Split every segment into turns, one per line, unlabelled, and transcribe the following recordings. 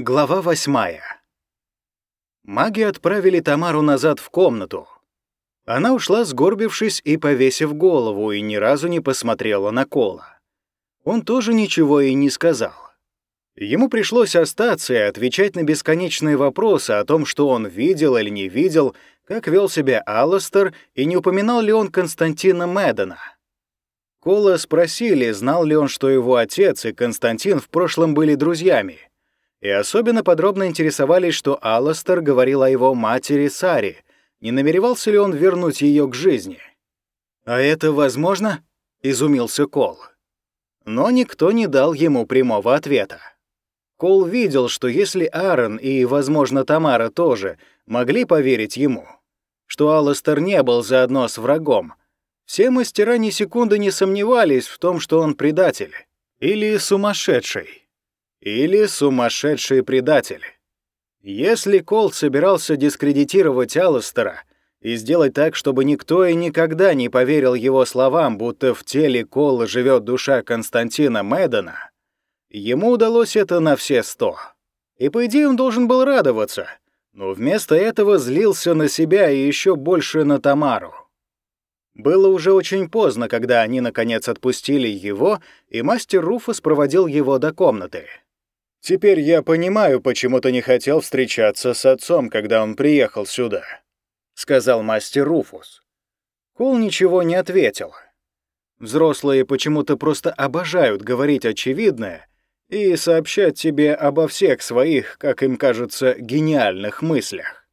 Глава восьмая. Маги отправили Тамару назад в комнату. Она ушла, сгорбившись и повесив голову, и ни разу не посмотрела на Кола. Он тоже ничего и не сказал. Ему пришлось остаться и отвечать на бесконечные вопросы о том, что он видел или не видел, как вел себя Алластер и не упоминал ли он Константина Мэддена. Кола спросили, знал ли он, что его отец и Константин в прошлом были друзьями — и особенно подробно интересовались, что Алластер говорил о его матери Саре, не намеревался ли он вернуть ее к жизни. «А это возможно?» — изумился Кол. Но никто не дал ему прямого ответа. Кол видел, что если Аарон и, возможно, Тамара тоже могли поверить ему, что Алластер не был заодно с врагом, все мастера ни секунды не сомневались в том, что он предатель или сумасшедший или сумасшедшие предатели. Если Кол собирался дискредитировать Алластера и сделать так, чтобы никто и никогда не поверил его словам, будто в теле Кола живет душа Константина Мэддена, ему удалось это на все сто. И по идее он должен был радоваться, но вместо этого злился на себя и еще больше на Тамару. Было уже очень поздно, когда они наконец отпустили его, и мастер Руфус проводил его до комнаты. Теперь я понимаю, почему ты не хотел встречаться с отцом, когда он приехал сюда», — сказал мастер Руфус. Кол ничего не ответил. Взрослые почему-то просто обожают говорить очевидное и сообщать тебе обо всех своих, как им кажется, гениальных мыслях.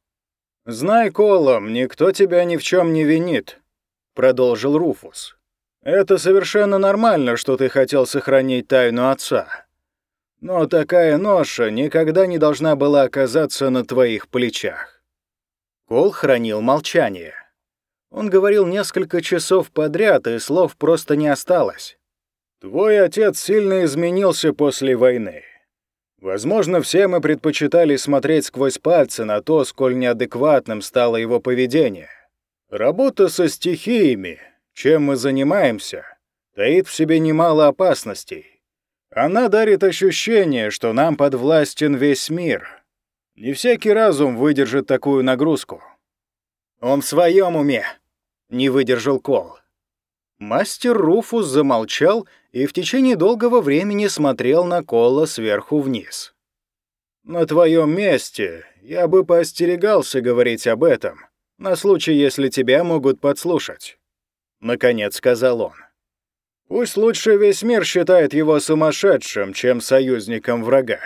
«Знай, Колом, никто тебя ни в чем не винит», — продолжил Руфус. «Это совершенно нормально, что ты хотел сохранить тайну отца. Но такая ноша никогда не должна была оказаться на твоих плечах. Кол хранил молчание. Он говорил несколько часов подряд, и слов просто не осталось. «Твой отец сильно изменился после войны. Возможно, все мы предпочитали смотреть сквозь пальцы на то, сколь неадекватным стало его поведение. Работа со стихиями, чем мы занимаемся, таит в себе немало опасностей. Она дарит ощущение, что нам подвластен весь мир. Не всякий разум выдержит такую нагрузку. Он в своем уме, не выдержал Кол. Мастер Руфус замолчал и в течение долгого времени смотрел на Кола сверху вниз. «На твоем месте я бы поостерегался говорить об этом, на случай, если тебя могут подслушать», — наконец сказал он. Пусть лучше весь мир считает его сумасшедшим, чем союзником врага.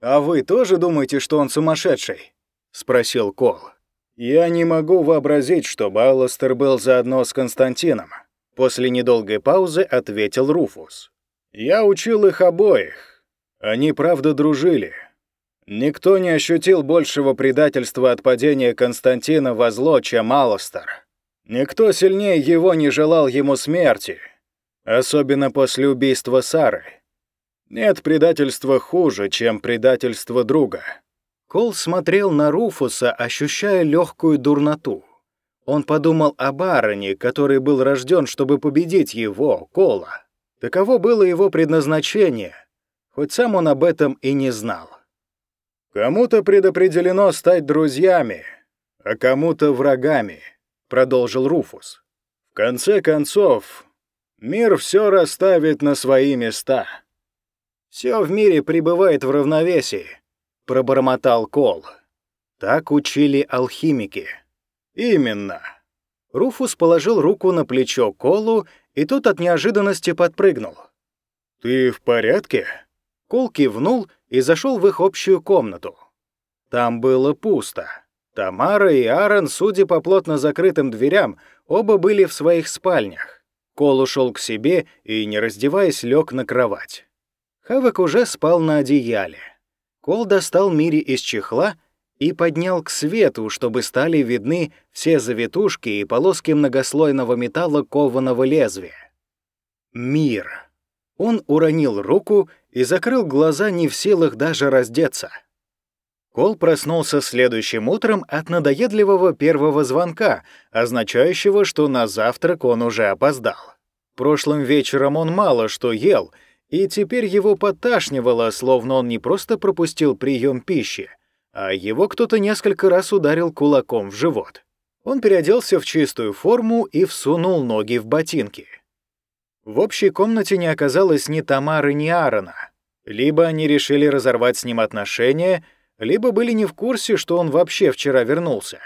«А вы тоже думаете, что он сумасшедший?» — спросил Кол. «Я не могу вообразить, чтобы Алластер был заодно с Константином», — после недолгой паузы ответил Руфус. «Я учил их обоих. Они правда дружили. Никто не ощутил большего предательства от падения Константина во зло, чем Алластер. Никто сильнее его не желал ему смерти, Особенно после убийства Сары. Нет предательства хуже, чем предательство друга. Кол смотрел на Руфуса, ощущая легкую дурноту. Он подумал о бароне, который был рожден, чтобы победить его, Кола. Таково было его предназначение, хоть сам он об этом и не знал. «Кому-то предопределено стать друзьями, а кому-то врагами», — продолжил Руфус. «В конце концов, Мир все расставит на свои места. Все в мире пребывает в равновесии, пробормотал Кол. Так учили алхимики. Именно. Руфус положил руку на плечо Колу, и тот от неожиданности подпрыгнул. «Ты в порядке?» Кол кивнул и зашел в их общую комнату. Там было пусто. Тамара и Аарон, судя по плотно закрытым дверям, оба были в своих спальнях. Кол ушел к себе и, не раздеваясь, лег на кровать. Хавок уже спал на одеяле. Кол достал Мири из чехла и поднял к свету, чтобы стали видны все завитушки и полоски многослойного металла кованого лезвия. Мир. Он уронил руку и закрыл глаза, не в силах даже раздеться. Кол проснулся следующим утром от надоедливого первого звонка, означающего, что на завтрак он уже опоздал. Прошлым вечером он мало что ел, и теперь его подташнивало, словно он не просто пропустил прием пищи, а его кто-то несколько раз ударил кулаком в живот. Он переоделся в чистую форму и всунул ноги в ботинки. В общей комнате не оказалось ни Тамары, ни Аарона. Либо они решили разорвать с ним отношения, либо были не в курсе, что он вообще вчера вернулся.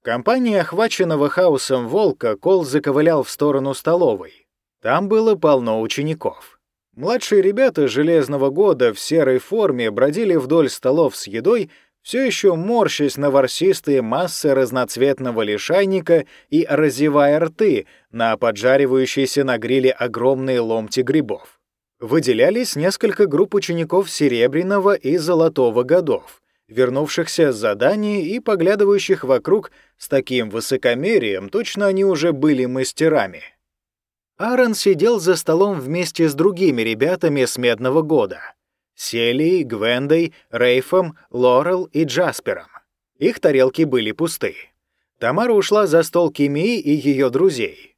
В компании охваченного хаосом волка Кол заковылял в сторону столовой. Там было полно учеников. Младшие ребята железного года в серой форме бродили вдоль столов с едой, все еще морщась на ворсистые массы разноцветного лишайника и разевая рты на поджаривающиеся на гриле огромные ломти грибов. Выделялись несколько групп учеников серебряного и золотого годов, вернувшихся с заданий и поглядывающих вокруг с таким высокомерием, точно они уже были мастерами. Аарон сидел за столом вместе с другими ребятами с медного года — Селией, Гвендой, Рейфом, Лорел и Джаспером. Их тарелки были пусты. Тамара ушла за стол Кими и ее друзей.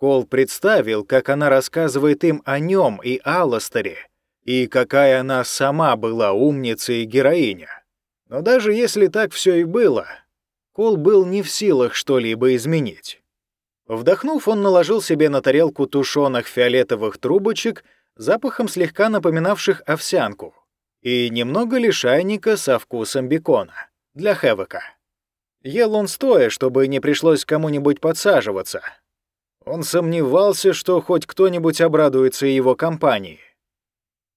Кол представил, как она рассказывает им о нем и Алластере, и какая она сама была умница и героиня. Но даже если так все и было, Кол был не в силах что-либо изменить. Вдохнув, он наложил себе на тарелку тушеных фиолетовых трубочек — запахом слегка напоминавших овсянку, и немного лишайника со вкусом бекона для Хэвока. Ел он стоя, чтобы не пришлось кому-нибудь подсаживаться. Он сомневался, что хоть кто-нибудь обрадуется его компании.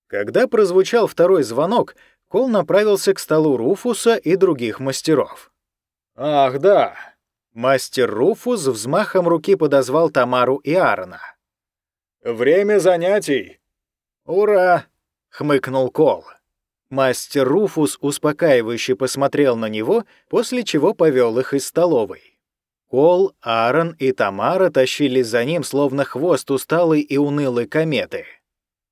Когда прозвучал второй звонок, Кол направился к столу Руфуса и других мастеров. «Ах, да!» Мастер Руфус взмахом руки подозвал Тамару и Аарона. «Время занятий!» «Ура!» — хмыкнул Кол. Мастер Руфус успокаивающе посмотрел на него, после чего повел их из столовой. Кол, Аарон и Тамара тащили за ним, словно хвост усталой и унылой кометы.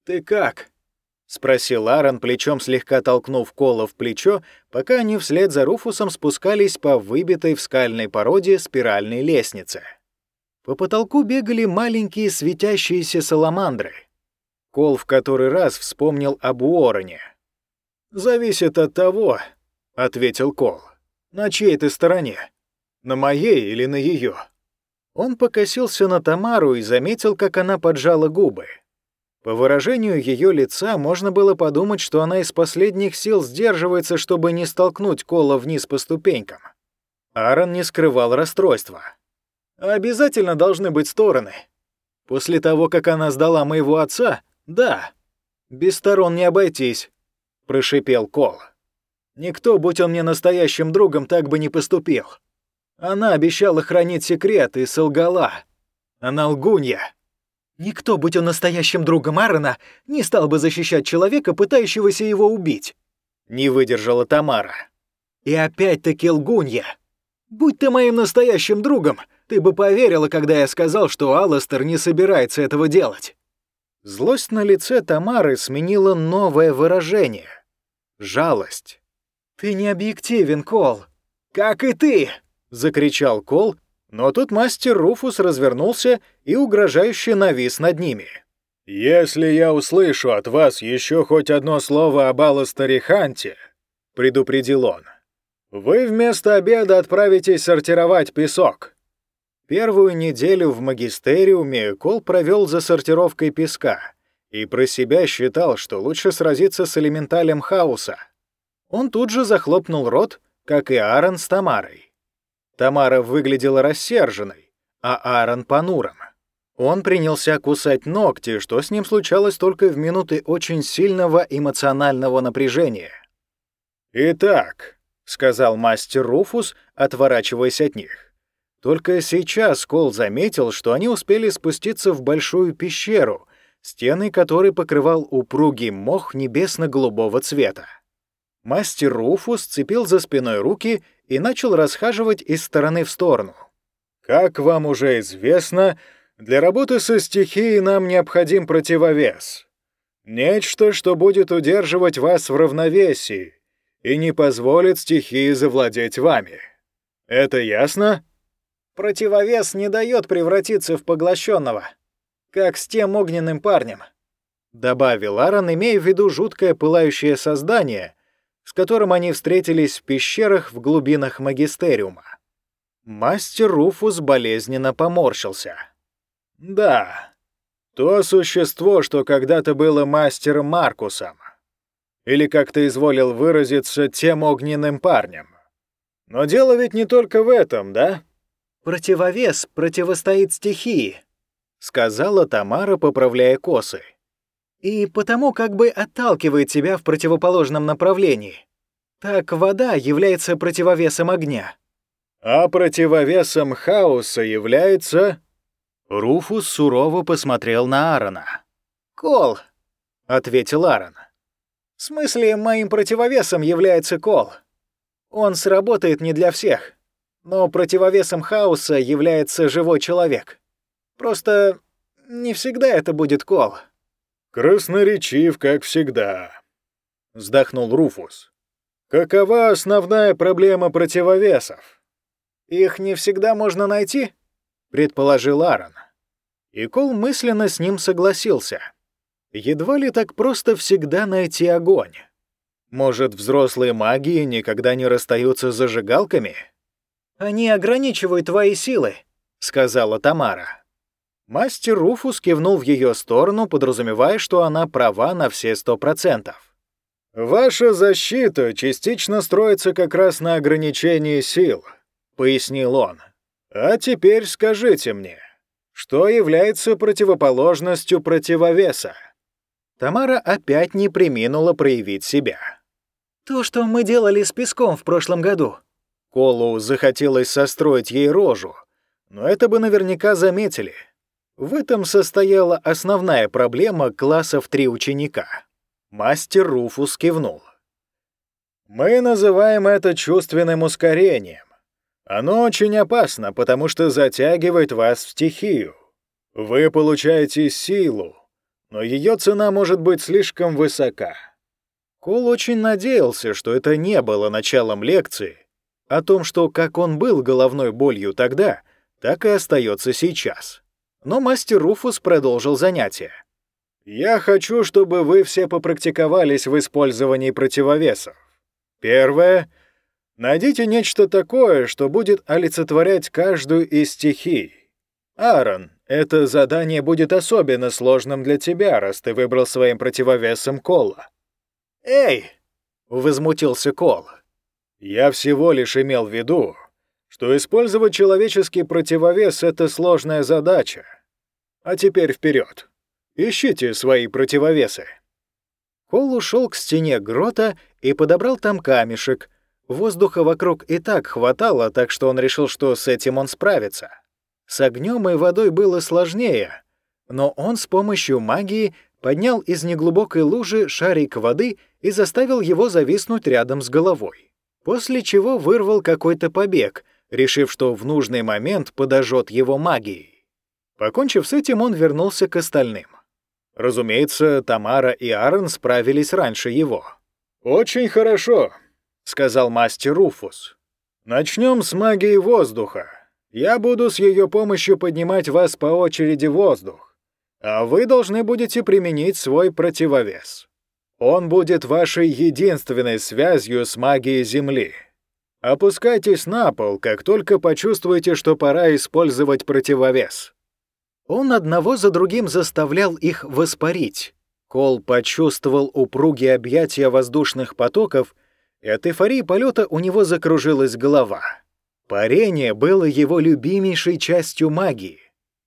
«Ты как?» — спросил Аарон, плечом слегка толкнув Кола в плечо, пока они вслед за Руфусом спускались по выбитой в скальной породе спиральной лестнице. По потолку бегали маленькие светящиеся саламандры — Кол в который раз вспомнил об Уоррене. «Зависит от того», — ответил Кол. «На чьей ты стороне? На моей или на ее?» Он покосился на Тамару и заметил, как она поджала губы. По выражению ее лица можно было подумать, что она из последних сил сдерживается, чтобы не столкнуть Кола вниз по ступенькам. Аарон не скрывал расстройства. «Обязательно должны быть стороны. После того, как она сдала моего отца, «Да, без сторон не обойтись», — прошипел Кол. «Никто, будь он мне настоящим другом, так бы не поступил. Она обещала хранить секрет и солгала. Она лгунья». «Никто, будь он настоящим другом Аарона, не стал бы защищать человека, пытающегося его убить», — не выдержала Тамара. «И опять-таки лгунья. Будь ты моим настоящим другом, ты бы поверила, когда я сказал, что Алластер не собирается этого делать». Злость на лице Тамары сменила новое выражение — жалость. «Ты не объективен, Кол!» «Как и ты!» — закричал Кол, но тут мастер Руфус развернулся и угрожающе навис над ними. «Если я услышу от вас еще хоть одно слово об Алластере Ханте», — предупредил он, — «вы вместо обеда отправитесь сортировать песок. Первую неделю в магистериуме Кол провел за сортировкой песка и про себя считал, что лучше сразиться с элементалем хаоса. Он тут же захлопнул рот, как и Аарон с Тамарой. Тамара выглядела рассерженной, а Аарон — понуром. Он принялся кусать ногти, что с ним случалось только в минуты очень сильного эмоционального напряжения. «Итак», — сказал мастер Руфус, отворачиваясь от них, только сейчас Кол заметил, что они успели спуститься в большую пещеру, стены которой покрывал упругий мох небесно-голубого цвета. Мастер Руфус сцепил за спиной руки и начал расхаживать из стороны в сторону. «Как вам уже известно, для работы со стихией нам необходим противовес. Нечто, что будет удерживать вас в равновесии и не позволит стихии завладеть вами. Это ясно?» Противовес не дает превратиться в поглощенного, как с тем огненным парнем. — добавил Аарон, имея в виду жуткое пылающее создание, с которым они встретились в пещерах в глубинах магистериума. Мастер Руфус болезненно поморщился. «Да, то существо, что когда-то было мастером Маркусом. Или, как ты изволил выразиться, тем огненным парнем. Но дело ведь не только в этом, да?» «Противовес противостоит стихии», — сказала Тамара, поправляя косы. «И потому как бы отталкивает тебя в противоположном направлении. Так вода является противовесом огня». «А противовесом хаоса является...» Руфус сурово посмотрел на Аарона. «Кол», — ответил Аарон. «В смысле, моим противовесом является кол. Он сработает не для всех, но противовесом хаоса является живой человек. Просто не всегда это будет кол». «Красноречив, как всегда», — вздохнул Руфус. «Какова основная проблема противовесов?» «Их не всегда можно найти?» — предположил Аарон. И Кол мысленно с ним согласился. Едва ли так просто всегда найти огонь. Может, взрослые маги никогда не расстаются с зажигалками? «Они ограничивают твои силы», — сказала Тамара. Мастер Руфус кивнул в ее сторону, подразумевая, что она права на все сто процентов. «Ваша защита частично строится как раз на ограничении сил», — пояснил он. «А теперь скажите мне, что является противоположностью противовеса?» Тамара опять не приминула проявить себя. «То, что мы делали с песком в прошлом году». Колу захотелось состроить ей рожу, но это бы наверняка заметили. В этом состояла основная проблема классов три ученика. Мастер Руфус кивнул. «Мы называем это чувственным ускорением. Оно очень опасно, потому что затягивает вас в стихию. Вы получаете силу, но ее цена может быть слишком высока. Кол очень надеялся, что это не было началом лекции, о том, что как он был головной болью тогда, так и остается сейчас. Но мастер Руфус продолжил занятие. «Я хочу, чтобы вы все попрактиковались в использовании противовесов. Первое — Найдите нечто такое, что будет олицетворять каждую из стихий. Аарон, это задание будет особенно сложным для тебя, раз ты выбрал своим противовесом Кола. «Эй!» — возмутился Кол. «Я всего лишь имел в виду, что использовать человеческий противовес — это сложная задача. А теперь вперед. Ищите свои противовесы». Кол ушел к стене грота и подобрал там камешек, Воздуха вокруг и так хватало, так что он решил, что с этим он справится. С огнем и водой было сложнее, но он с помощью магии поднял из неглубокой лужи шарик воды и заставил его зависнуть рядом с головой. После чего вырвал какой-то побег, решив, что в нужный момент подожжет его магией. Покончив с этим, он вернулся к остальным. Разумеется, Тамара и Аарон справились раньше его. «Очень хорошо», — сказал мастер Руфус. «Начнем с магии воздуха. Я буду с ее помощью поднимать вас по очереди воздух, а вы должны будете применить свой противовес. Он будет вашей единственной связью с магией Земли. Опускайтесь на пол, как только почувствуете, что пора использовать противовес». Он одного за другим заставлял их воспарить. Кол почувствовал упругие объятия воздушных потоков и от эйфории полета у него закружилась голова. Парение было его любимейшей частью магии.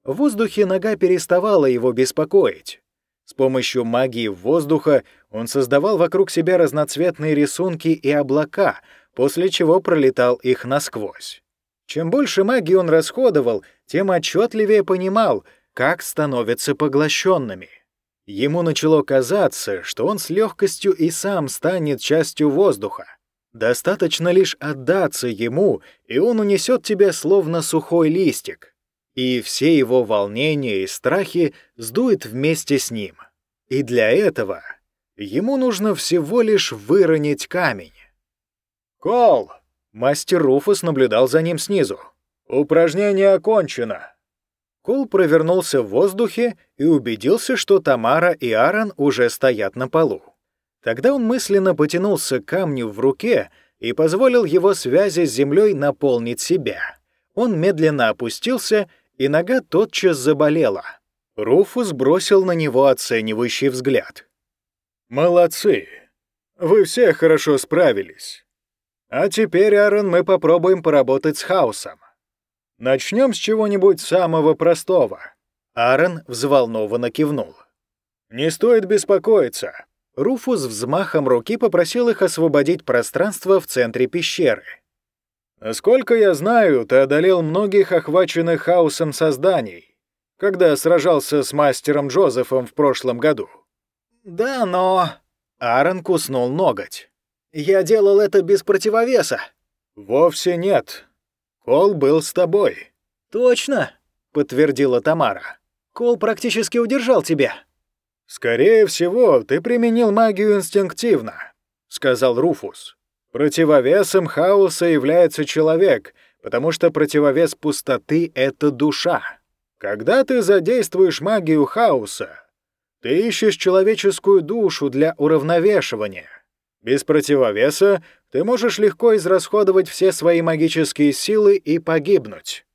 В воздухе нога переставала его беспокоить. С помощью магии воздуха он создавал вокруг себя разноцветные рисунки и облака, после чего пролетал их насквозь. Чем больше магии он расходовал, тем отчетливее понимал, как становятся поглощенными. Ему начало казаться, что он с легкостью и сам станет частью воздуха. Достаточно лишь отдаться ему, и он унесет тебя словно сухой листик. И все его волнения и страхи сдует вместе с ним. И для этого ему нужно всего лишь выронить камень. «Кол!» — мастер Руфус наблюдал за ним снизу. «Упражнение окончено!» Кол провернулся в воздухе и убедился, что Тамара и Аарон уже стоят на полу. Тогда он мысленно потянулся к камню в руке и позволил его связи с землей наполнить себя. Он медленно опустился, и нога тотчас заболела. Руфус бросил на него оценивающий взгляд. «Молодцы! Вы все хорошо справились. А теперь, Аарон, мы попробуем поработать с хаосом. Начнем с чего-нибудь самого простого». Аарон взволнованно кивнул. «Не стоит беспокоиться». Руфус взмахом руки попросил их освободить пространство в центре пещеры. «Насколько я знаю, ты одолел многих охваченных хаосом созданий, когда сражался с мастером Джозефом в прошлом году». «Да, но...» Аарон куснул ноготь. «Я делал это без противовеса». «Вовсе нет. Кол был с тобой». «Точно», — подтвердила Тамара. «Кол практически удержал тебя». «Скорее всего, ты применил магию инстинктивно», — сказал Руфус. «Противовесом хаоса является человек, потому что противовес пустоты — это душа. Когда ты задействуешь магию хаоса, ты ищешь человеческую душу для уравновешивания. Без противовеса ты можешь легко израсходовать все свои магические силы и погибнуть».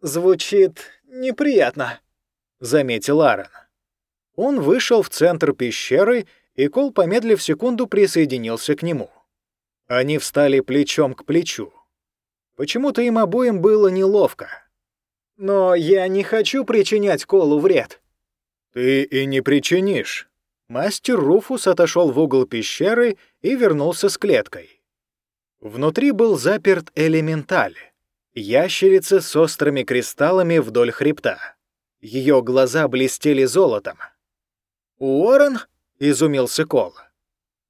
«Звучит неприятно», — заметил Аарон. Он вышел в центр пещеры, и Кол, помедлив секунду, присоединился к нему. Они встали плечом к плечу. Почему-то им обоим было неловко. «Но я не хочу причинять Колу вред». «Ты и не причинишь». Мастер Руфус отошел в угол пещеры и вернулся с клеткой. Внутри был заперт элементаль, ящерица с острыми кристаллами вдоль хребта. Ее глаза блестели золотом. «Уоррен?» — изумился Кол.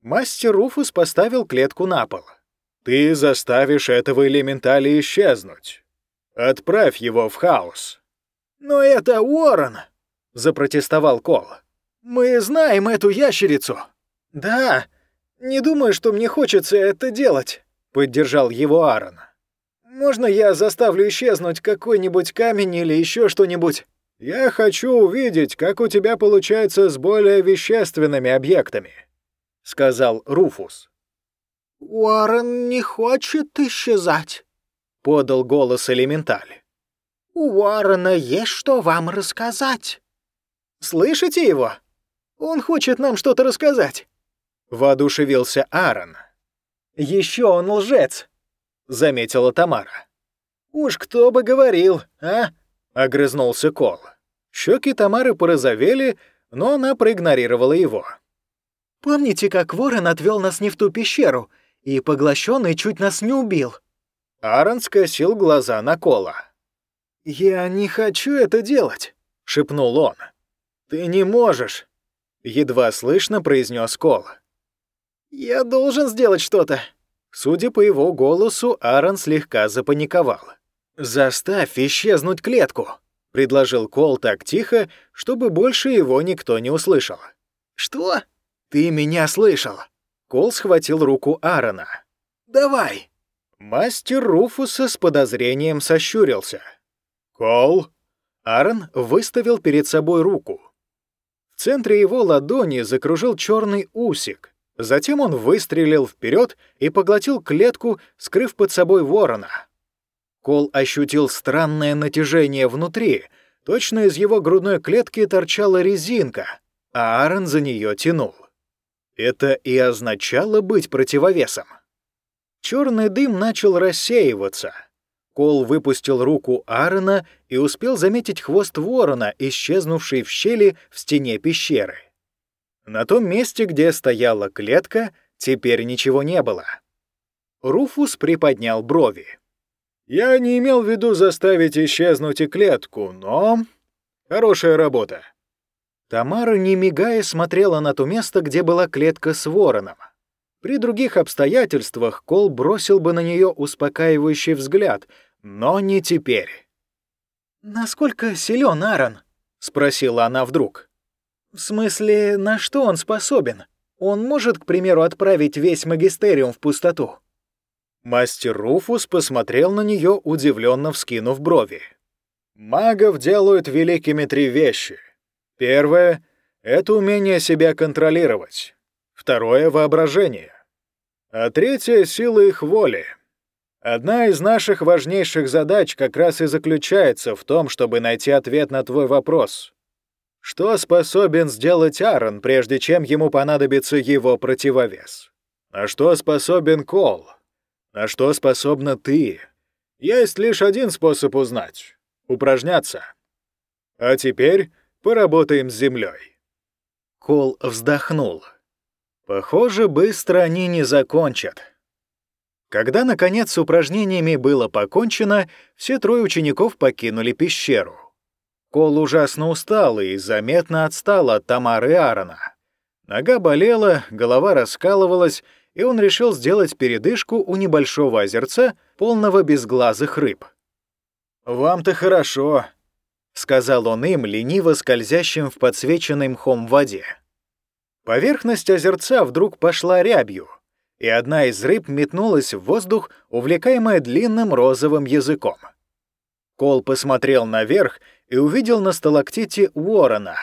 Мастер Руфус поставил клетку на пол. «Ты заставишь этого элементаля исчезнуть. Отправь его в хаос». «Но это Уоррен!» — запротестовал Кол. «Мы знаем эту ящерицу». «Да, не думаю, что мне хочется это делать» поддержал его Аарон. «Можно я заставлю исчезнуть какой-нибудь камень или еще что-нибудь?» «Я хочу увидеть, как у тебя получается с более вещественными объектами», — сказал Руфус.
«Уоррен не хочет исчезать», — подал голос Элементаль. «У Уоррена есть что вам рассказать».
«Слышите его? Он хочет нам что-то рассказать», — воодушевился Аарон. Еще он лжец», — заметила Тамара. «Уж кто бы говорил, а?» — огрызнулся Кол. Щеки Тамары порозовели, но она проигнорировала его.
«Помните, как Ворон отвел нас не в ту пещеру, и поглощенный чуть нас не убил?»
Аарон скосил глаза на Кола. «Я не хочу это делать», — шепнул он. «Ты не можешь», — едва слышно произнес Кол. «Я должен сделать что-то». Судя по его голосу, Аарон слегка запаниковал. «Заставь исчезнуть клетку», — предложил Кол так тихо, чтобы больше его никто не услышал. «Что? Ты меня слышал?» Кол схватил руку Аарона. «Давай!» Мастер Руфуса с подозрением сощурился. «Кол?» Аарон выставил перед собой руку. В центре его ладони закружил черный усик, Затем он выстрелил вперед и поглотил клетку, скрыв под собой ворона. Кол ощутил странное натяжение внутри. Точно из его грудной клетки торчала резинка, а Аарон за нее тянул. Это и означало быть противовесом. Черный дым начал рассеиваться. Кол выпустил руку Аарона и успел заметить хвост ворона, исчезнувший в щели в стене пещеры. На том месте, где стояла клетка, теперь ничего не было. Руфус приподнял брови. «Я не имел в виду заставить исчезнуть и клетку, но... Хорошая работа». Тамара, не мигая, смотрела на то место, где была клетка с вороном. При других обстоятельствах Кол бросил бы на нее успокаивающий взгляд, но не теперь.
«Насколько силен Аарон?» — спросила она вдруг. В смысле, на что он способен? Он может, к примеру, отправить весь магистериум в пустоту.
Мастер Руфус посмотрел на нее, удивленно вскинув брови. Магов делают великими три вещи. Первое — это умение себя контролировать. Второе — воображение. А третье — сила их воли. Одна из наших важнейших задач как раз и заключается в том, чтобы найти ответ на твой вопрос. Что способен сделать Аарон, прежде чем ему понадобится его противовес? На что способен Кол? На что способна ты? Есть лишь один способ узнать — упражняться. А теперь поработаем с землей. Кол вздохнул. Похоже, быстро они не закончат. Когда, наконец, с упражнениями было покончено, все трое учеников покинули пещеру. Кол ужасно устал и заметно отстал от Тамары Аарона. Нога болела, голова раскалывалась, и он решил сделать передышку у небольшого озерца, полного безглазых рыб. «Вам-то хорошо», — сказал он им, лениво скользящим в подсвеченной мхом воде. Поверхность озерца вдруг пошла рябью, и одна из рыб метнулась в воздух, увлекаемая длинным розовым языком. Кол посмотрел наверх и увидел на сталактите Уоррена.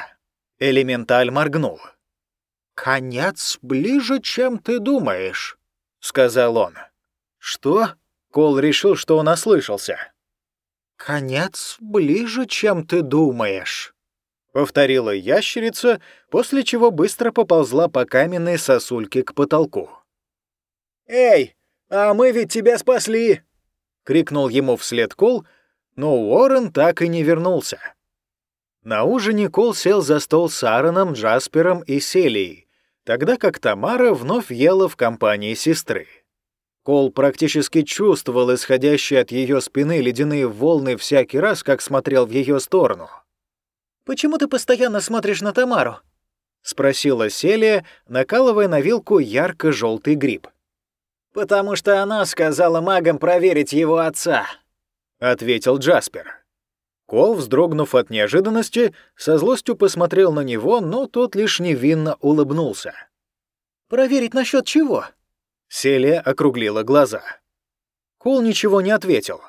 Элементаль моргнул. «Конец ближе, чем ты думаешь», — сказал он. «Что?» — Кол решил, что он ослышался. «Конец ближе, чем ты думаешь», — повторила ящерица, после чего быстро поползла по каменной сосульке к потолку. «Эй, а мы ведь тебя спасли!» — крикнул ему вслед Кол, но Уоррен так и не вернулся. На ужине Кол сел за стол с Аароном, Джаспером и Селией, тогда как Тамара вновь ела в компании сестры. Кол практически чувствовал исходящие от ее спины ледяные волны всякий раз, как смотрел в ее сторону. «Почему ты постоянно смотришь на Тамару?» — спросила Селия, накалывая на вилку ярко-желтый гриб. «Потому что она сказала магам проверить его отца», — ответил Джаспер. Кол, вздрогнув от неожиданности, со злостью посмотрел на него, но тот лишь невинно улыбнулся. «Проверить насчет чего?» Селия округлила глаза. Кол ничего не ответил.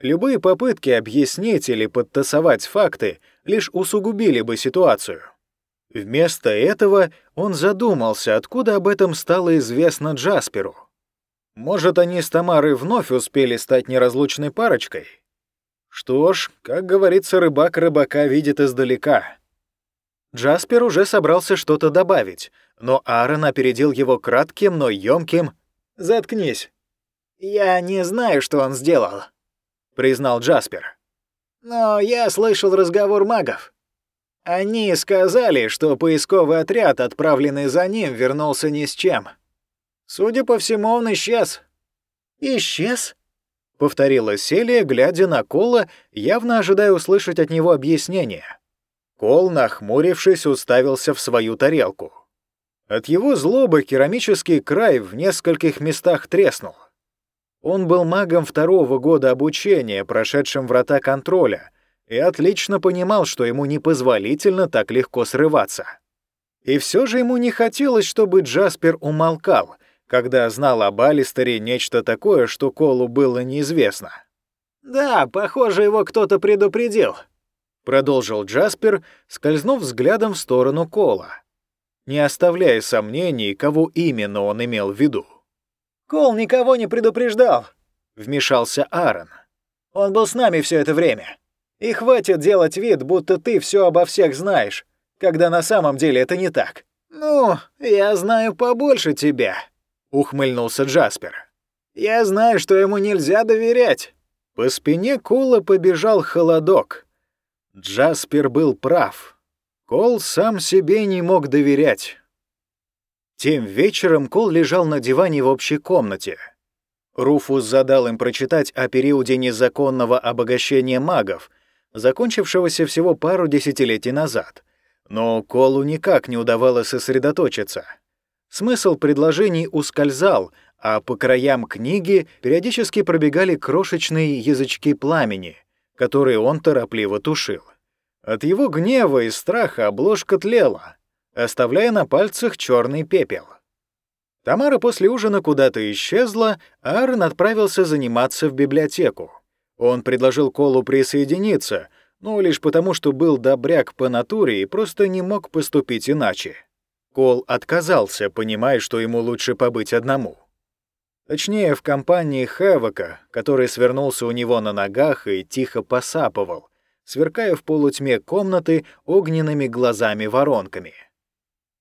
Любые попытки объяснить или подтасовать факты лишь усугубили бы ситуацию. Вместо этого он задумался, откуда об этом стало известно Джасперу. Может, они с Тамарой вновь успели стать неразлучной парочкой? Что ж, как говорится, рыбак рыбака видит издалека. Джаспер уже собрался что-то добавить, но Аарон опередил его кратким, но ёмким «Заткнись». «Я не знаю, что он сделал», — признал Джаспер. «Но я слышал разговор магов. Они сказали, что поисковый отряд, отправленный за ним, вернулся ни с чем. Судя по всему, он исчез». «Исчез?» — повторила Селия, глядя на Кола, явно ожидая услышать от него объяснение. Кол, нахмурившись, уставился в свою тарелку. От его злобы керамический край в нескольких местах треснул. Он был магом второго года обучения, прошедшим врата контроля, и отлично понимал, что ему непозволительно так легко срываться. И все же ему не хотелось, чтобы Джаспер умолкал — когда знал об Алистере нечто такое, что Колу было неизвестно. «Да, похоже, его кто-то предупредил», — продолжил Джаспер, скользнув взглядом в сторону Кола, не оставляя сомнений, кого именно он имел в виду. «Кол никого не предупреждал», — вмешался Аарон. «Он был с нами все это время. И хватит делать вид, будто ты все обо всех знаешь, когда на самом деле это не так. Ну, я знаю побольше тебя», ухмыльнулся Джаспер. «Я знаю, что ему нельзя доверять». По спине Кола побежал холодок. Джаспер был прав. Кол сам себе не мог доверять. Тем вечером Кол лежал на диване в общей комнате. Руфус задал им прочитать о периоде незаконного обогащения магов, закончившегося всего пару десятилетий назад. Но Колу никак не удавалось сосредоточиться. Смысл предложений ускользал, а по краям книги периодически пробегали крошечные язычки пламени, которые он торопливо тушил. От его гнева и страха обложка тлела, оставляя на пальцах черный пепел. Тамара после ужина куда-то исчезла, а Аарон отправился заниматься в библиотеку. Он предложил Колу присоединиться, но лишь потому, что был добряк по натуре и просто не мог поступить иначе. Кол отказался, понимая, что ему лучше побыть одному. Точнее, в компании Хэвока, который свернулся у него на ногах и тихо посапывал, сверкая в полутьме комнаты огненными глазами-воронками.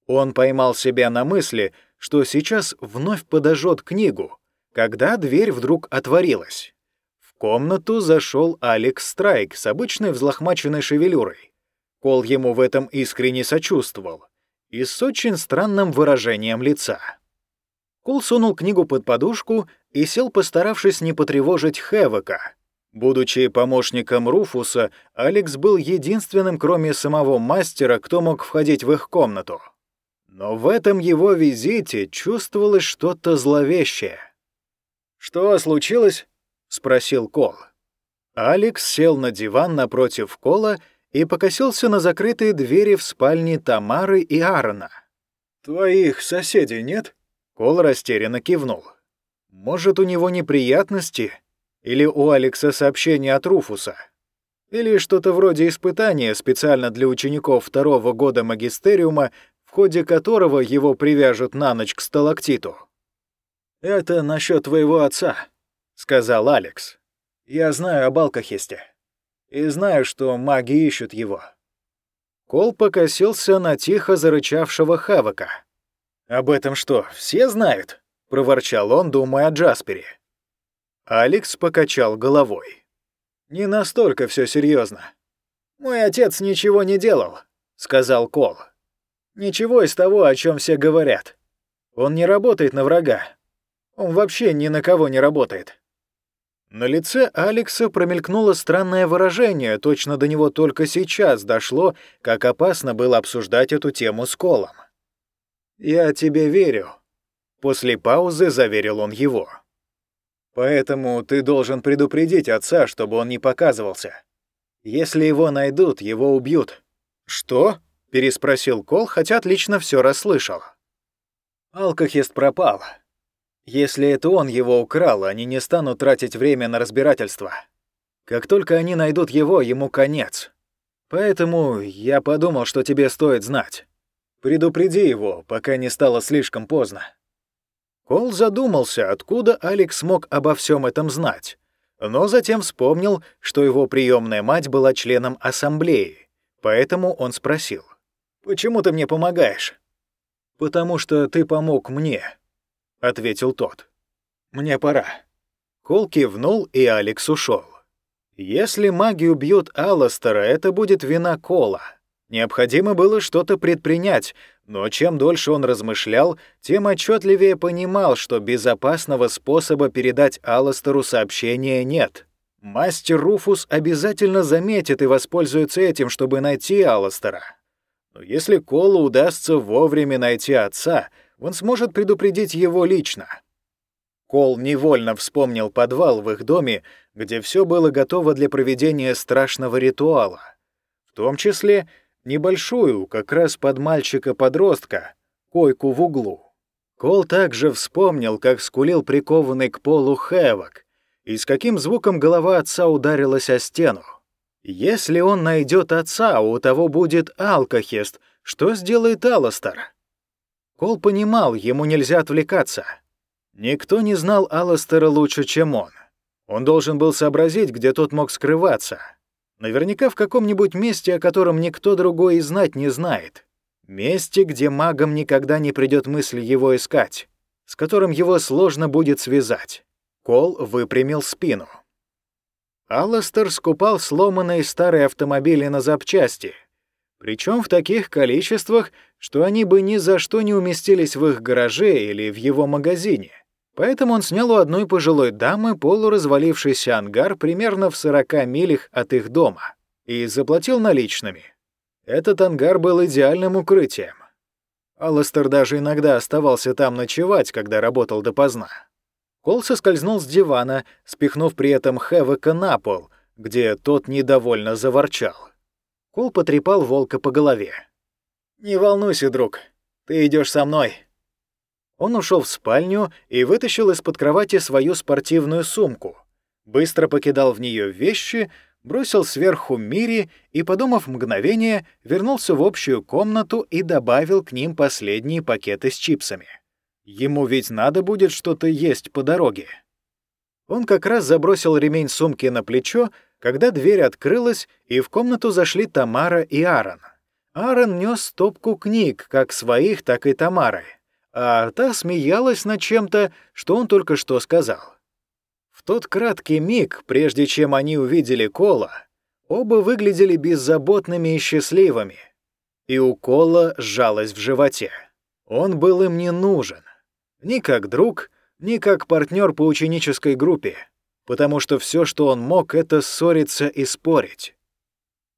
Он поймал себя на мысли, что сейчас вновь подожжет книгу, когда дверь вдруг отворилась. В комнату зашел Алекс Страйк с обычной взлохмаченной шевелюрой. Кол ему в этом искренне сочувствовал и с очень странным выражением лица. Кол сунул книгу под подушку и сел, постаравшись не потревожить Хевока. Будучи помощником Руфуса, Алекс был единственным, кроме самого мастера, кто мог входить в их комнату. Но в этом его визите чувствовалось что-то зловещее. «Что случилось?» — спросил Кол. Алекс сел на диван напротив Кола и покосился на закрытые двери в спальне Тамары и Аарона. «Твоих соседей нет?» Кол растерянно кивнул. «Может, у него неприятности? Или у Алекса сообщение от Руфуса? Или что-то вроде испытания специально для учеников второго года магистериума, в ходе которого его привяжут на ночь к сталактиту?» «Это насчет твоего отца», — сказал Алекс. «Я знаю об Алкахесте и знаю, что маги ищут его». Кол покосился на тихо зарычавшего Хавака. «Об этом что, все знают?» — проворчал он, думая о Джаспере. Алекс покачал головой. «Не настолько все серьезно. Мой отец ничего не делал», — сказал Кол. «Ничего из того, о чем все говорят. Он не работает на врага. Он вообще ни на кого не работает. На лице Алекса промелькнуло странное выражение, точно до него только сейчас дошло, как опасно было обсуждать эту тему с Колом. «Я тебе верю», — после паузы заверил он его. «Поэтому ты должен предупредить отца, чтобы он не показывался. Если его найдут, его убьют». «Что?» — переспросил Кол, хотя отлично все расслышал. «Алкохист пропал», если это он его украл, они не станут тратить время на разбирательство. Как только они найдут его, ему конец. Поэтому я подумал, что тебе стоит знать. Предупреди его, пока не стало слишком поздно». Кол задумался, откуда Алекс мог обо всем этом знать, но затем вспомнил, что его приемная мать была членом ассамблеи, поэтому он спросил. «Почему ты мне помогаешь?» «Потому что ты помог мне», — ответил тот. «Мне пора». Кол кивнул, и Алекс ушел. Если маги убьют Алластера, это будет вина Кола. Необходимо было что-то предпринять, но чем дольше он размышлял, тем отчетливее понимал, что безопасного способа передать Алластеру сообщение нет. Мастер Руфус обязательно заметит и воспользуется этим, чтобы найти Алластера. Но если Колу удастся вовремя найти отца — он сможет предупредить его лично. Кол невольно вспомнил подвал в их доме, где все было готово для проведения страшного ритуала, в том числе небольшую, как раз под мальчика-подростка, койку в углу. Кол также вспомнил, как скулил прикованный к полу Хэвок, и с каким звуком голова отца ударилась о стену. Если он найдет отца, у того будет алкохест, что сделает Аластер? Кол понимал, ему нельзя отвлекаться. Никто не знал Алластера лучше, чем он. Он должен был сообразить, где тот мог скрываться. Наверняка в каком-нибудь месте, о котором никто другой и знать не знает. Месте, где магам никогда не придет мысль его искать, с которым его сложно будет связать. Кол выпрямил спину. Алластер скупал сломанные старые автомобили на запчасти — причем в таких количествах, что они бы ни за что не уместились в их гараже или в его магазине. Поэтому он снял у одной пожилой дамы полуразвалившийся ангар примерно в 40 милях от их дома и заплатил наличными. Этот ангар был идеальным укрытием. Алластер даже иногда оставался там ночевать, когда работал допоздна. Кол соскользнул с дивана, спихнув при этом Хэвека на пол, где тот недовольно заворчал. Кол потрепал волка по голове. «Не волнуйся, друг, ты идешь со мной». Он ушел в спальню и вытащил из-под кровати свою спортивную сумку. Быстро покидал в нее вещи, бросил сверху Мири и, подумав мгновение, вернулся в общую комнату и добавил к ним последние пакеты с чипсами. Ему ведь надо будет что-то есть по дороге. Он как раз забросил ремень сумки на плечо, когда дверь открылась, и в комнату зашли Тамара и Аарон. Аарон нес стопку книг, как своих, так и Тамары, а та смеялась над чем-то, что он только что сказал. В тот краткий миг, прежде чем они увидели Кола, оба выглядели беззаботными и счастливыми, и у Кола сжалось в животе. Он был им не нужен. Ни как друг, ни как партнер по ученической группе, потому что все, что он мог, это ссориться и спорить.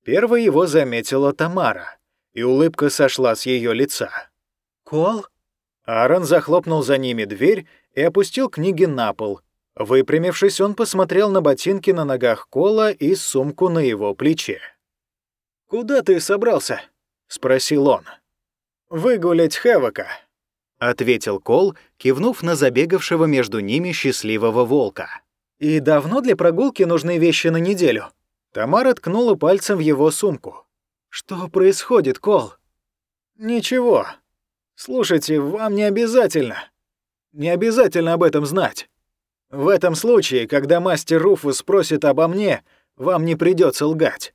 Первой его заметила Тамара, и улыбка сошла с ее лица.
«Кол?»
Аарон захлопнул за ними дверь и опустил книги на пол. Выпрямившись, он посмотрел на ботинки на ногах Кола и сумку на его плече. «Куда ты собрался?» — спросил он. «Выгулять Хэвока», — ответил Кол, кивнув на забегавшего между ними счастливого волка.
«И давно для прогулки нужны вещи на неделю?»
Тамара ткнула пальцем в его сумку.
«Что происходит, Кол?»
«Ничего. Слушайте, вам не обязательно. Не обязательно об этом знать. В этом случае, когда мастер Руфус спросит обо мне, вам не придется лгать».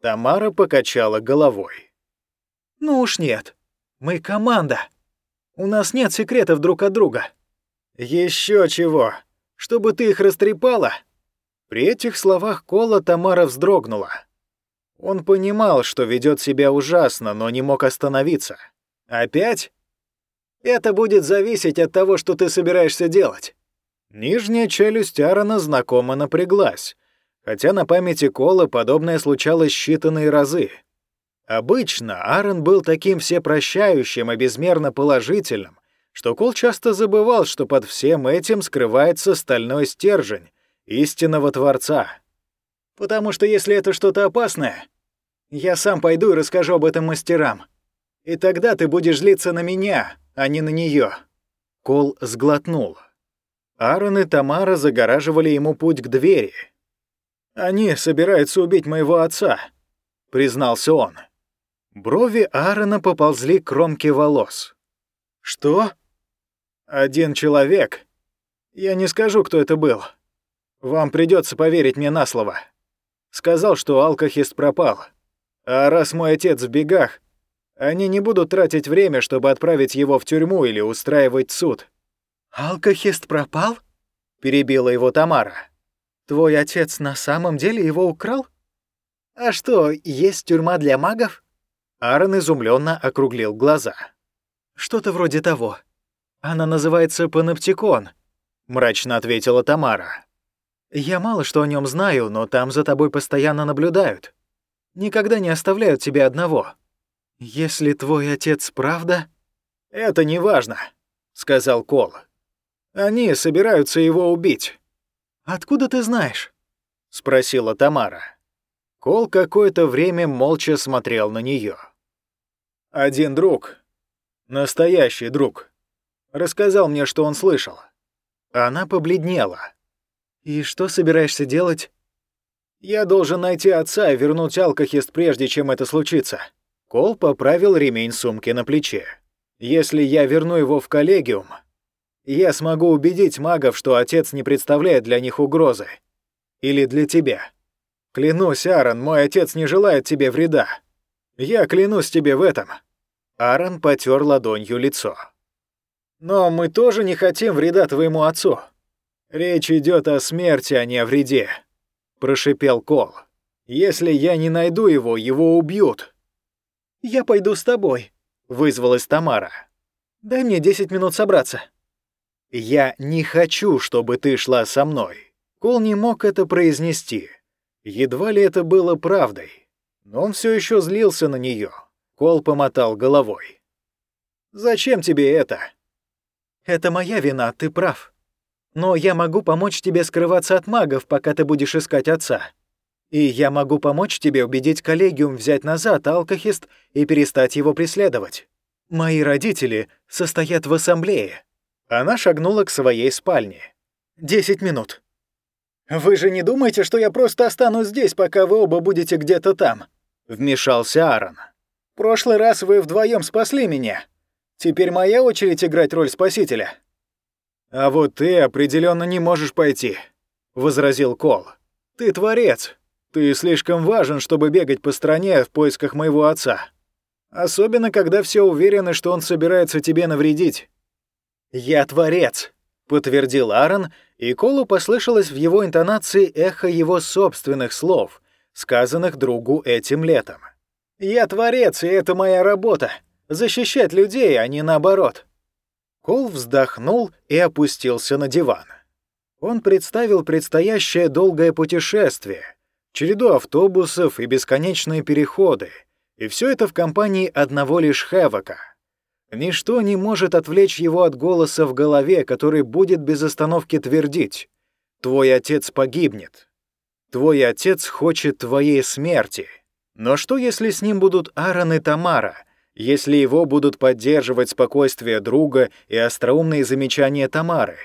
Тамара покачала головой.
«Ну уж нет. Мы команда. У нас нет секретов друг от друга.
Еще чего? Чтобы ты их растрепала? При этих словах Кола Тамара вздрогнула. Он понимал, что ведет себя ужасно, но не мог остановиться. Опять? Это будет зависеть от того, что ты собираешься делать. Нижняя челюсть Аарона знакомо напряглась, хотя на памяти Кола подобное случалось считанные разы. Обычно Аарон был таким всепрощающим и безмерно положительным, что Кол часто забывал, что под всем этим скрывается стальной стержень истинного Творца. Потому что если это что-то опасное, я сам пойду и расскажу об этом мастерам. И тогда ты будешь злиться на меня, а не на нее. Кол сглотнул. Аарон и Тамара загораживали ему путь к двери. «Они собираются убить моего отца», — признался он. Брови Аарона поползли к кромке волос. «Что?» «Один человек. Я не скажу, кто это был. Вам придется поверить мне на слово. Сказал, что алкохист пропал. А раз мой отец в бегах, они не будут тратить время, чтобы отправить его в тюрьму или устраивать суд».
«Алкохист пропал?» — перебила его Тамара. «Твой отец на самом деле его украл? А что, есть тюрьма для магов?»
Аарон изумленно округлил глаза.
«Что-то вроде того. Она называется Паноптикон», — мрачно ответила Тамара. «Я мало что о нем знаю, но там за тобой постоянно наблюдают. Никогда не оставляют тебя одного. Если твой отец правда...»
«Это не важно», — сказал Кол. «Они собираются его убить».
«Откуда ты знаешь?»
— спросила Тамара. Кол какое-то время молча смотрел на нее. «Один друг, настоящий друг, рассказал мне, что он слышал». Она побледнела.
«И что собираешься делать?»
«Я должен найти отца и вернуть алкохист, прежде чем это случится». Кол поправил ремень сумки на плече. «Если я верну его в коллегиум, я смогу убедить магов, что отец не представляет для них угрозы. Или для тебя». Клянусь, Аарон, мой отец не желает тебе вреда. Я клянусь тебе в этом». Аарон потер ладонью лицо. «Но мы тоже не хотим вреда твоему отцу. Речь идет о смерти, а не о вреде», — прошипел Кол. «Если я не найду его, его убьют».
«Я пойду с тобой», — вызвалась Тамара. «Дай мне 10 минут собраться».
«Я не хочу, чтобы ты шла со мной». Кол не мог это произнести. Едва ли это было правдой, но он все еще злился на нее. Кол помотал головой. «Зачем тебе это?»
«Это моя вина, ты прав. Но я могу помочь тебе скрываться от магов, пока ты будешь искать отца. И я могу помочь тебе убедить коллегиум взять назад алкохист и перестать его преследовать. Мои родители состоят в ассамблее».
Она шагнула к своей спальне.
«Десять минут». «Вы же не думаете, что я просто останусь здесь, пока вы оба будете где-то там?» — вмешался Аарон. «Прошлый раз вы вдвоем спасли меня. Теперь моя очередь играть роль спасителя». «А вот ты определенно не можешь пойти», — возразил Кол. «Ты творец. Ты слишком важен, чтобы бегать по стране в поисках моего отца. Особенно, когда все уверены, что он собирается тебе навредить». «Я творец», — подтвердил Аарон, и Колу послышалось в его интонации эхо его собственных слов, сказанных другу этим летом. «Я творец, и это моя работа — защищать людей, а не наоборот». Кол вздохнул и опустился на диван. Он представил предстоящее долгое путешествие, череду автобусов и бесконечные переходы, и все это в компании одного лишь Хэвока — Ничто не может отвлечь его от голоса в голове, который будет без остановки твердить «Твой отец погибнет». «Твой отец хочет твоей смерти». Но что, если с ним будут Аарон и Тамара, если его будут поддерживать спокойствие друга и остроумные замечания Тамары?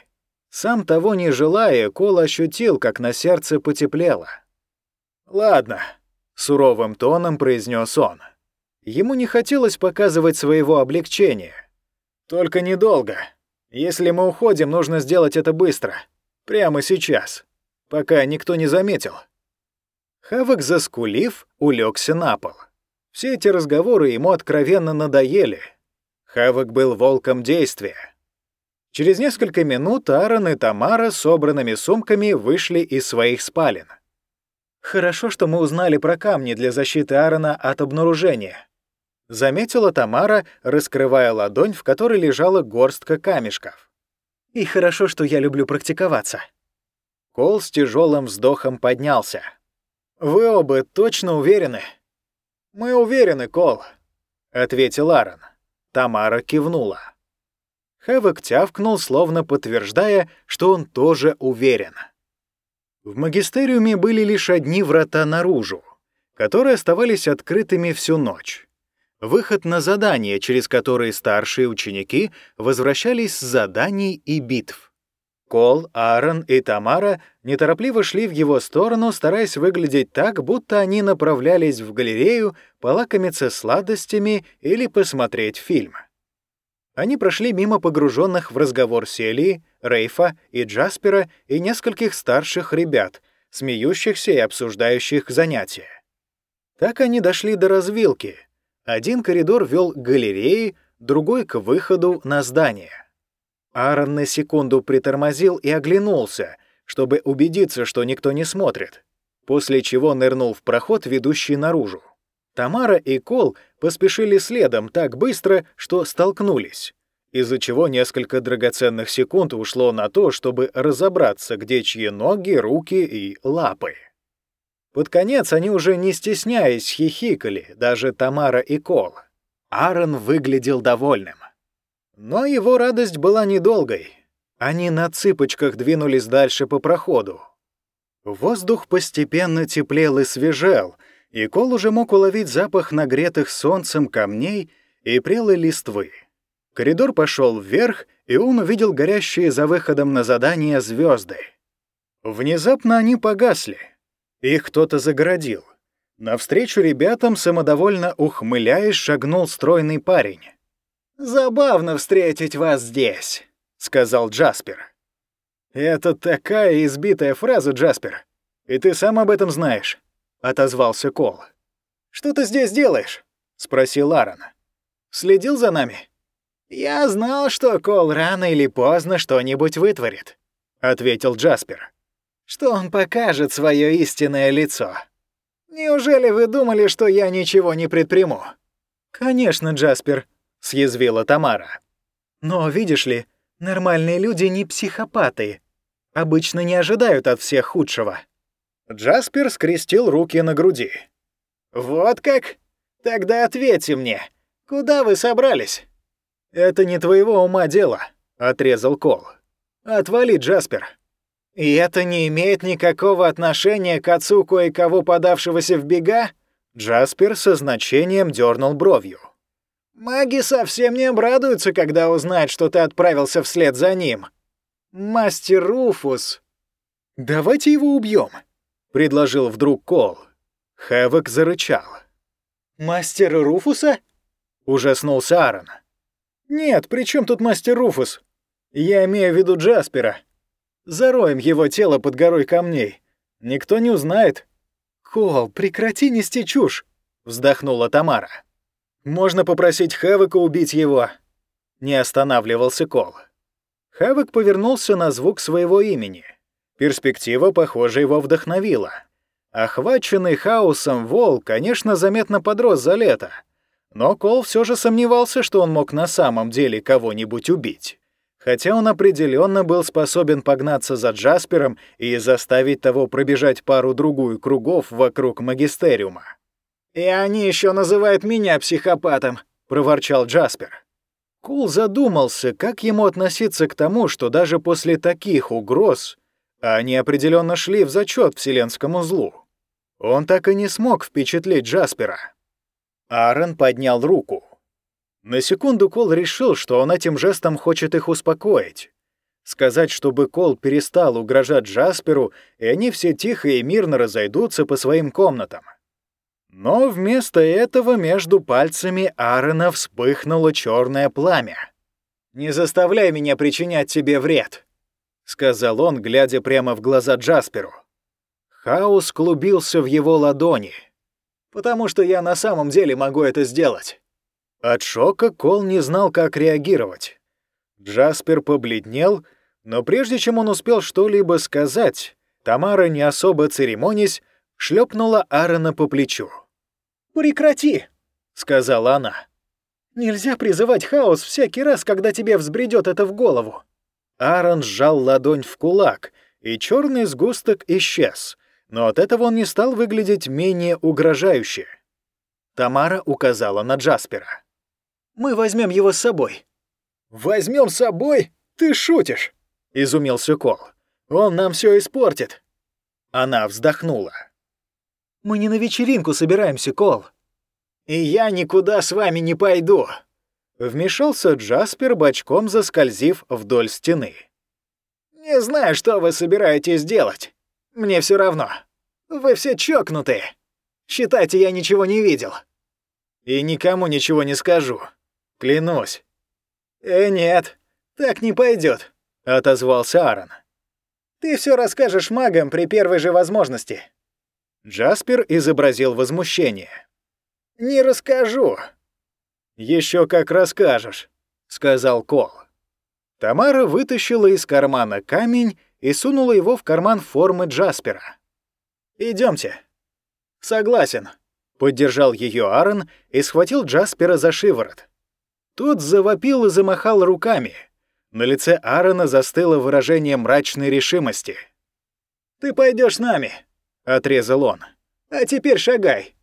Сам того не желая, Кол ощутил, как на сердце потеплело. «Ладно», — суровым тоном произнес он. Ему не хотелось показывать своего облегчения. «Только недолго. Если мы уходим, нужно сделать это быстро. Прямо сейчас. Пока никто не заметил». Хавок, заскулив, улегся на пол. Все эти разговоры ему откровенно надоели. Хавок был волком действия. Через несколько минут Аарон и Тамара с собранными сумками вышли из своих спален. «Хорошо, что мы узнали про камни для защиты Аарона от обнаружения», заметила Тамара, раскрывая ладонь, в которой лежала горстка камешков. «И хорошо, что я люблю практиковаться». Кол с тяжелым вздохом поднялся. «Вы оба точно уверены?» «Мы уверены, Кол», — ответил Аарон. Тамара кивнула. Хэвок тявкнул, словно подтверждая, что он тоже уверен. В магистериуме были лишь одни врата наружу, которые оставались открытыми всю ночь. Выход на задания, через которые старшие ученики возвращались с заданий и битв. Кол, Аарон и Тамара неторопливо шли в его сторону, стараясь выглядеть так, будто они направлялись в галерею полакомиться сладостями или посмотреть фильм. Они прошли мимо погруженных в разговор Селии, Рейфа и Джаспера и нескольких старших ребят, смеющихся и обсуждающих занятия. Так они дошли до развилки — один коридор вел к галерее, другой — к выходу на здание. Аарон на секунду притормозил и оглянулся, чтобы убедиться, что никто не смотрит, после чего нырнул в проход, ведущий наружу. Тамара и Кол поспешили следом так быстро, что столкнулись, из-за чего несколько драгоценных секунд ушло на то, чтобы разобраться, где чьи ноги, руки и лапы. Под конец они уже не стесняясь хихикали, даже Тамара и Кол. Аарон выглядел довольным. Но его радость была недолгой. Они на цыпочках двинулись дальше по проходу. Воздух постепенно теплел и свежел, и Кол уже мог уловить запах нагретых солнцем камней и прелой листвы. Коридор пошел вверх, и он увидел горящие за выходом на задание звезды. Внезапно они погасли — их кто-то загородил. Навстречу ребятам, самодовольно ухмыляясь, шагнул стройный парень. «Забавно встретить вас здесь», — сказал Джаспер. «Это такая избитая фраза, Джаспер. И ты сам об этом знаешь», — отозвался Кол. «Что ты здесь делаешь?» — спросил Аарон. «Следил за нами?» «Я знал, что Кол рано или поздно что-нибудь вытворит», — ответил Джаспер что он покажет свое истинное лицо. Неужели вы думали, что я ничего не предприму? Конечно, Джаспер, съязвила Тамара. Но видишь ли, нормальные люди не психопаты. Обычно не ожидают от всех худшего. Джаспер скрестил руки на груди. Вот как? Тогда ответьте мне, куда вы собрались? Это не твоего ума дело, отрезал Кол. Отвали, Джаспер. «И это не имеет никакого отношения к отцу кое-кого подавшегося в бега?» Джаспер со значением дернул бровью. «Маги совсем не обрадуются, когда узнают, что ты отправился вслед за ним. Мастер Руфус...»
«Давайте его убьем», — предложил вдруг Кол. Хэвок зарычал.
«Мастер Руфуса?»
— ужаснулся Аарон.
«Нет, при чем тут мастер Руфус? Я имею в виду Джаспера. Зароем его тело под горой камней. Никто не узнает».
«Кол, прекрати нести чушь!» — вздохнула Тамара.
«Можно попросить Хэвока убить его».
Не останавливался Кол. Хэвок повернулся на звук своего имени. Перспектива, похоже, его вдохновила. Охваченный хаосом вол, конечно, заметно подрос за лето, но Кол все же сомневался, что он мог на самом деле кого-нибудь убить. Хотя он определенно был способен погнаться за Джаспером и заставить того пробежать пару-другую кругов вокруг магистериума.
«И они еще называют меня психопатом», — проворчал Джаспер.
Кул задумался, как ему относиться к тому, что даже после таких угроз они определенно шли в зачет вселенскому злу. Он так и не смог впечатлить Джаспера. Аарон поднял руку. На секунду Кол решил, что он этим жестом хочет их успокоить. Сказать, чтобы Кол перестал угрожать Джасперу, и они все тихо и мирно разойдутся по своим комнатам. Но вместо этого между пальцами Аарона вспыхнуло черное пламя.
«Не заставляй меня причинять тебе вред», —
сказал он, глядя прямо в глаза Джасперу. Хаос клубился в его ладони.
«Потому что я на самом деле могу это сделать».
От шока Кол не знал, как реагировать. Джаспер побледнел, но прежде чем он успел что-либо сказать, Тамара, не особо церемонясь, шлепнула Аарона по плечу.
«Прекрати!» — сказала она.
«Нельзя призывать хаос всякий раз, когда тебе взбредет это в голову». Аарон сжал ладонь в кулак, и черный сгусток исчез, но от этого он не стал выглядеть менее угрожающе. Тамара указала на Джаспера.
«Мы возьмем его с собой».
«Возьмем с собой? Ты шутишь?» — изумился Кол. «Он нам все испортит». Она вздохнула.
«Мы не на вечеринку собираемся, Кол».
«И я никуда с вами не пойду», Вмешался Джаспер, бочком заскользив вдоль стены. «Не знаю, что вы собираетесь делать. Мне все равно. Вы все чокнутые. Считайте, я ничего не видел. И никому ничего не скажу. Клянусь». «Э, нет, так не пойдет, отозвался Аарон. «Ты все расскажешь магам при первой же возможности». Джаспер изобразил возмущение. «Не расскажу», еще как расскажешь», — сказал Кол. Тамара вытащила из кармана камень и сунула его в карман формы Джаспера. Идемте. «Согласен», — поддержал ее Аарон и схватил Джаспера за шиворот. Тот завопил и замахал руками. На лице Аарона застыло выражение мрачной решимости. «Ты пойдешь с нами», — отрезал он. «А теперь шагай.